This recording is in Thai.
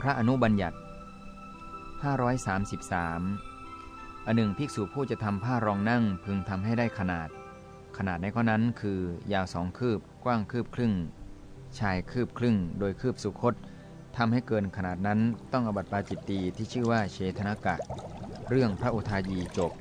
พระอนุบัญญัติ 533 อันหนึ่งภิกษุผู้จะทำผ้ารองนั่งพึงทำให้ได้ขนาด ขนาดในข้อนั้นคือยาวสองคืบกว้างคืบครึ่ง ชายคืบครึ่ง โดยคืบสุคตทำให้เกินขนาดนั้นต้องอบัติปาจิตตีที่ชื่อว่าเชธนกะ เรื่องพระอุทายีจบ